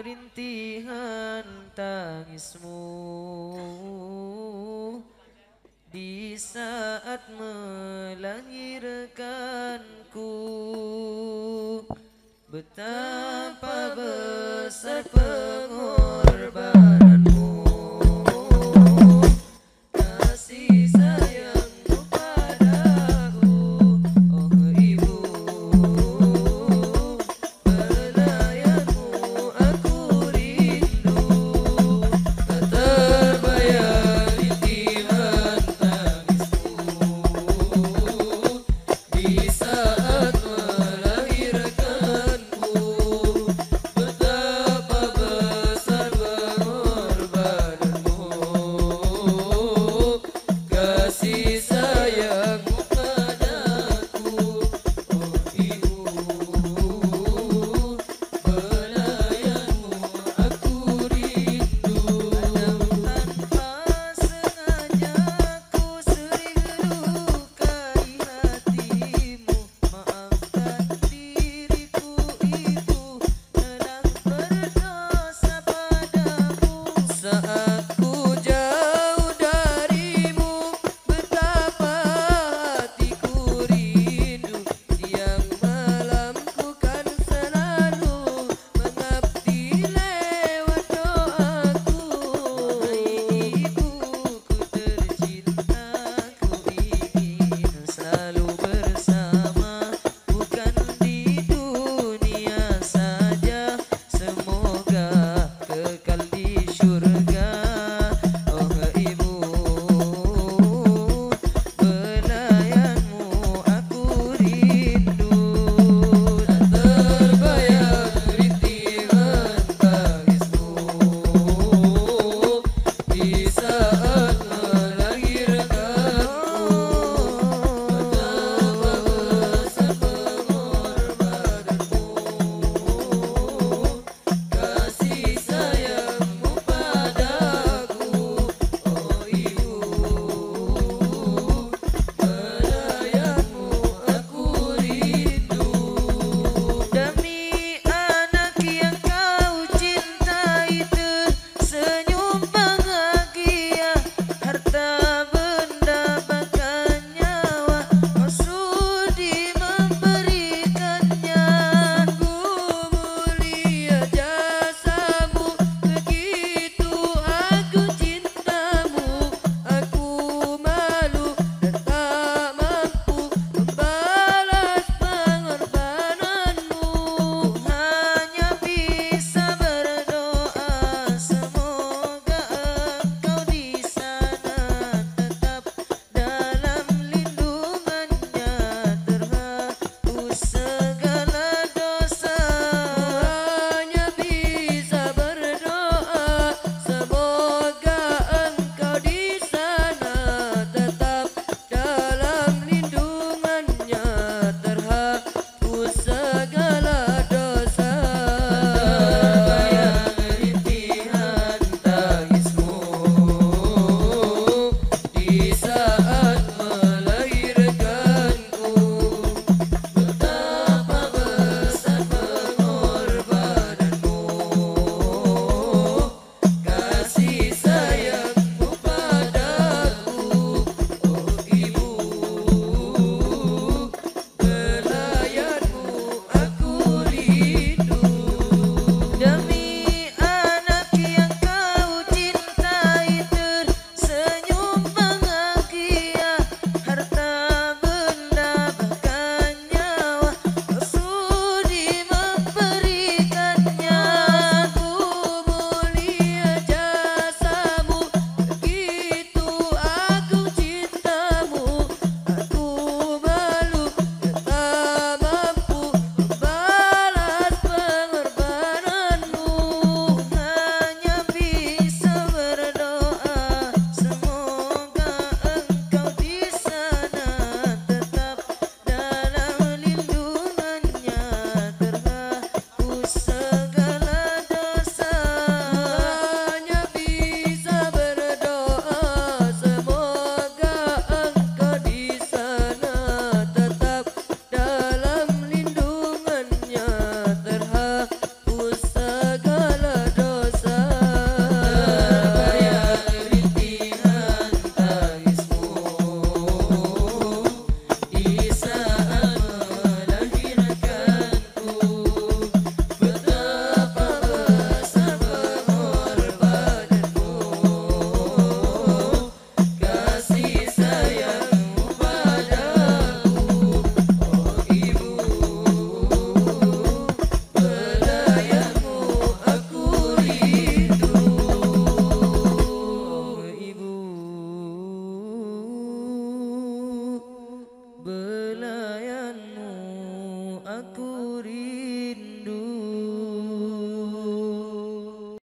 rintihan tangismu. Di saat melahirkanku betapa besar